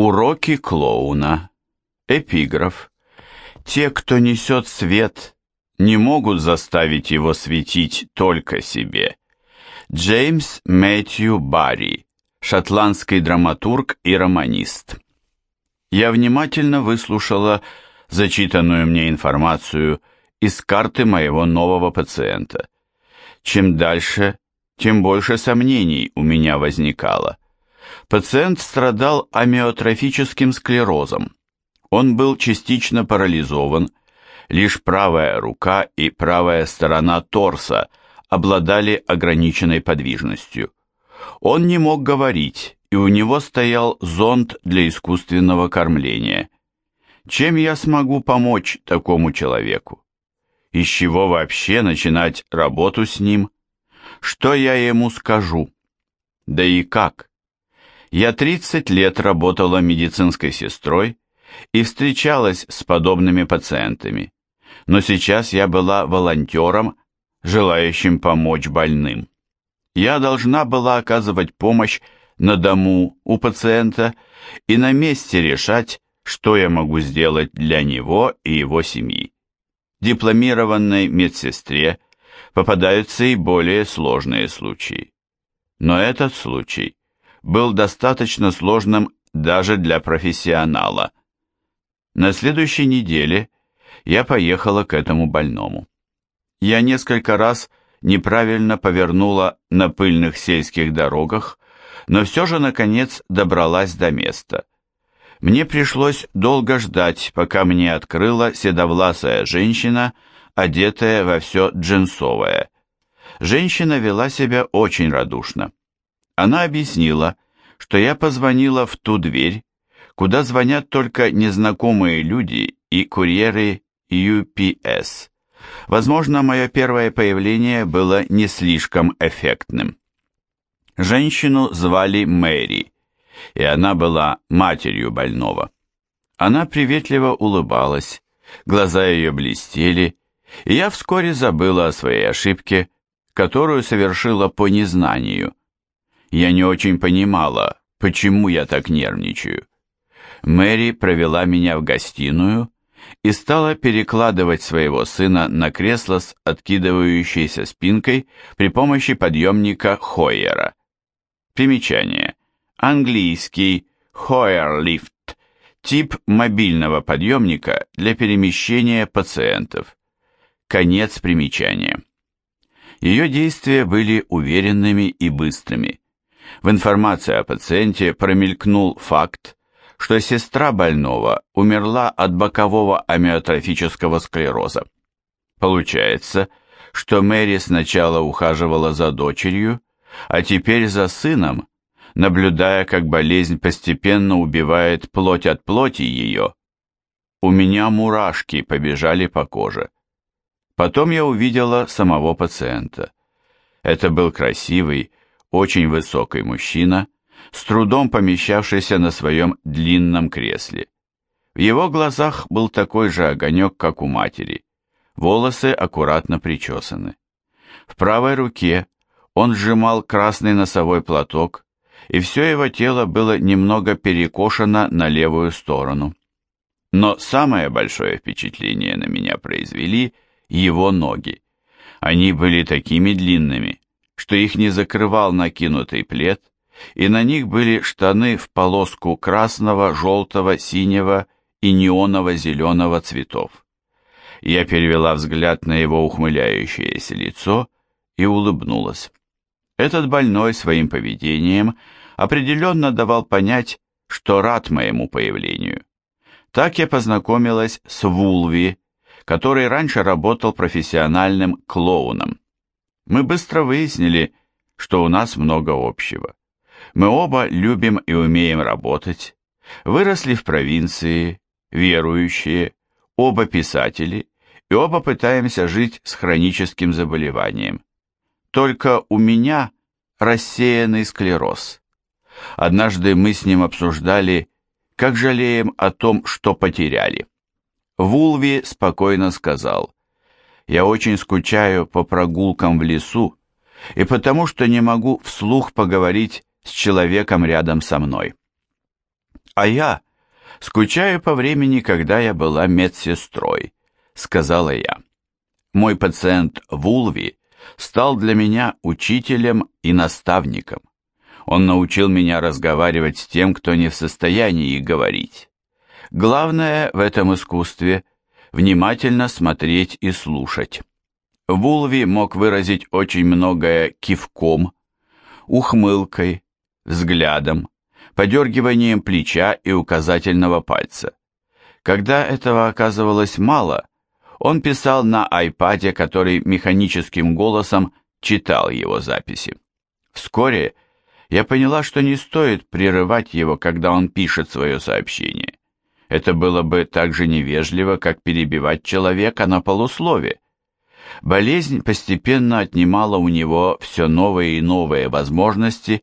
Уроки клоуна. Эпиграф. Те, кто несет свет, не могут заставить его светить только себе. Джеймс Мэтью Барри, шотландский драматург и романист. Я внимательно выслушала зачитанную мне информацию из карты моего нового пациента. Чем дальше, тем больше сомнений у меня возникало. Пациент страдал амиотрофическим склерозом. Он был частично парализован, лишь правая рука и правая сторона торса обладали ограниченной подвижностью. Он не мог говорить, и у него стоял зонд для искусственного кормления. Чем я смогу помочь такому человеку? Из чего вообще начинать работу с ним? Что я ему скажу? Да и как? Я 30 лет работала медицинской сестрой и встречалась с подобными пациентами, но сейчас я была волонтером, желающим помочь больным. Я должна была оказывать помощь на дому у пациента и на месте решать, что я могу сделать для него и его семьи. Дипломированной медсестре попадаются и более сложные случаи. Но этот случай был достаточно сложным даже для профессионала. На следующей неделе я поехала к этому больному. Я несколько раз неправильно повернула на пыльных сельских дорогах, но все же, наконец, добралась до места. Мне пришлось долго ждать, пока мне открыла седовласая женщина, одетая во все джинсовое. Женщина вела себя очень радушно. Она объяснила, что я позвонила в ту дверь, куда звонят только незнакомые люди и курьеры UPS. Возможно, мое первое появление было не слишком эффектным. Женщину звали Мэри, и она была матерью больного. Она приветливо улыбалась, глаза ее блестели, и я вскоре забыла о своей ошибке, которую совершила по незнанию. Я не очень понимала, почему я так нервничаю. Мэри провела меня в гостиную и стала перекладывать своего сына на кресло с откидывающейся спинкой при помощи подъемника Хойера. Примечание. Английский Hoyer тип мобильного подъемника для перемещения пациентов. Конец примечания. Ее действия были уверенными и быстрыми. В информации о пациенте промелькнул факт, что сестра больного умерла от бокового амиотрофического склероза. Получается, что Мэри сначала ухаживала за дочерью, а теперь за сыном, наблюдая, как болезнь постепенно убивает плоть от плоти ее. У меня мурашки побежали по коже. Потом я увидела самого пациента. Это был красивый, очень высокий мужчина, с трудом помещавшийся на своем длинном кресле. В его глазах был такой же огонек, как у матери. Волосы аккуратно причесаны. В правой руке он сжимал красный носовой платок, и все его тело было немного перекошено на левую сторону. Но самое большое впечатление на меня произвели его ноги. Они были такими длинными, что их не закрывал накинутый плед, и на них были штаны в полоску красного, желтого, синего и неоново-зеленого цветов. Я перевела взгляд на его ухмыляющееся лицо и улыбнулась. Этот больной своим поведением определенно давал понять, что рад моему появлению. Так я познакомилась с Вулви, который раньше работал профессиональным клоуном. Мы быстро выяснили, что у нас много общего. Мы оба любим и умеем работать, выросли в провинции, верующие, оба писатели, и оба пытаемся жить с хроническим заболеванием. Только у меня рассеянный склероз. Однажды мы с ним обсуждали, как жалеем о том, что потеряли. Вулви спокойно сказал, я очень скучаю по прогулкам в лесу и потому, что не могу вслух поговорить с человеком рядом со мной. А я скучаю по времени, когда я была медсестрой, сказала я. Мой пациент Вулви стал для меня учителем и наставником. Он научил меня разговаривать с тем, кто не в состоянии говорить. Главное в этом искусстве – внимательно смотреть и слушать. Вулви мог выразить очень многое кивком, ухмылкой, взглядом, подергиванием плеча и указательного пальца. Когда этого оказывалось мало, он писал на айпаде, который механическим голосом читал его записи. Вскоре я поняла, что не стоит прерывать его, когда он пишет свое сообщение. Это было бы так же невежливо, как перебивать человека на полуслове. Болезнь постепенно отнимала у него все новые и новые возможности,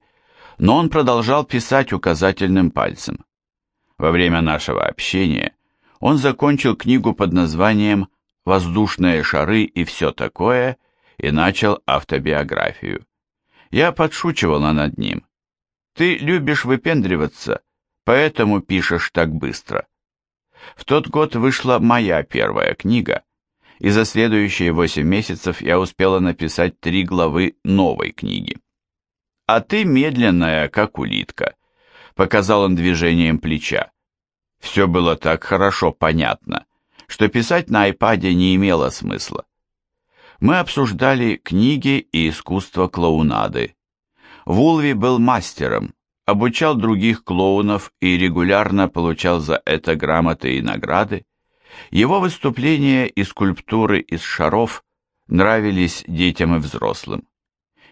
но он продолжал писать указательным пальцем. Во время нашего общения он закончил книгу под названием «Воздушные шары и все такое» и начал автобиографию. Я подшучивала над ним. «Ты любишь выпендриваться, поэтому пишешь так быстро». В тот год вышла моя первая книга – и за следующие восемь месяцев я успела написать три главы новой книги. «А ты медленная, как улитка», — показал он движением плеча. Все было так хорошо понятно, что писать на айпаде не имело смысла. Мы обсуждали книги и искусство клоунады. Вулви был мастером, обучал других клоунов и регулярно получал за это грамоты и награды, его выступления и скульптуры из шаров нравились детям и взрослым.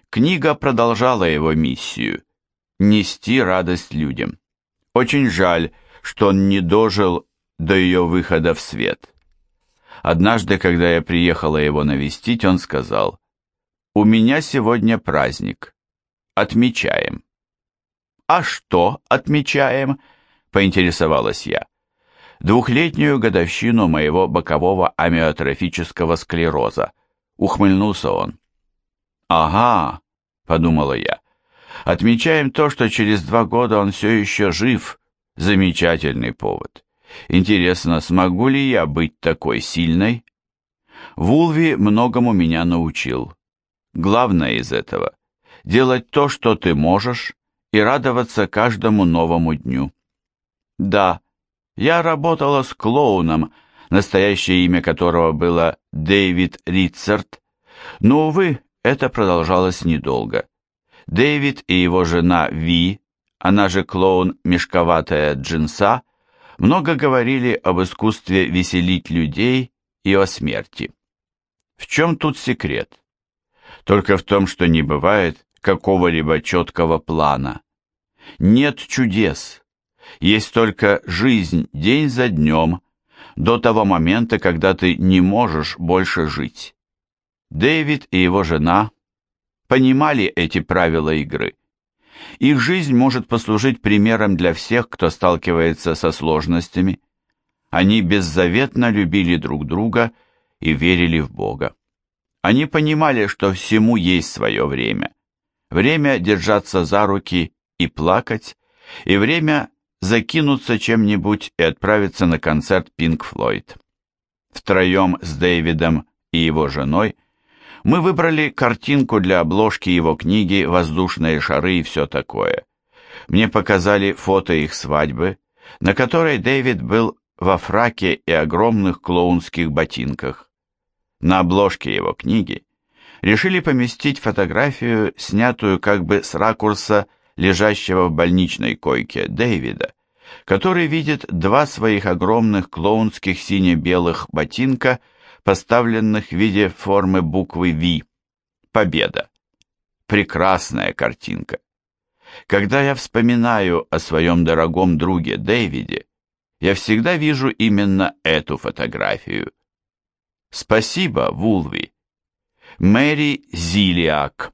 Книга продолжала его миссию – нести радость людям. Очень жаль, что он не дожил до ее выхода в свет. Однажды, когда я приехала его навестить, он сказал, «У меня сегодня праздник. Отмечаем». «А что отмечаем?» – поинтересовалась я двухлетнюю годовщину моего бокового амиотрофического склероза. Ухмыльнулся он. «Ага», — подумала я, — «отмечаем то, что через два года он все еще жив. Замечательный повод. Интересно, смогу ли я быть такой сильной?» Вулви многому меня научил. Главное из этого — делать то, что ты можешь, и радоваться каждому новому дню. Да, я работала с клоуном, настоящее имя которого было Дэвид Ритцард, но, увы, это продолжалось недолго. Дэвид и его жена Ви, она же клоун Мешковатая Джинса, много говорили об искусстве веселить людей и о смерти. В чем тут секрет? Только в том, что не бывает какого-либо четкого плана. Нет чудес, есть только жизнь день за днем, до того момента, когда ты не можешь больше жить. Дэвид и его жена понимали эти правила игры. Их жизнь может послужить примером для всех, кто сталкивается со сложностями. Они беззаветно любили друг друга и верили в Бога. Они понимали, что всему есть свое время. Время держаться за руки и плакать, и время закинуться чем-нибудь и отправиться на концерт Пинк Флойд. Втроем с Дэвидом и его женой мы выбрали картинку для обложки его книги «Воздушные шары и все такое». Мне показали фото их свадьбы, на которой Дэвид был во фраке и огромных клоунских ботинках. На обложке его книги решили поместить фотографию, снятую как бы с ракурса лежащего в больничной койке Дэвида, который видит два своих огромных клоунских сине-белых ботинка, поставленных в виде формы буквы V. Победа. Прекрасная картинка. Когда я вспоминаю о своем дорогом друге Дэвиде, я всегда вижу именно эту фотографию. Спасибо, Вулви. Мэри Зилиак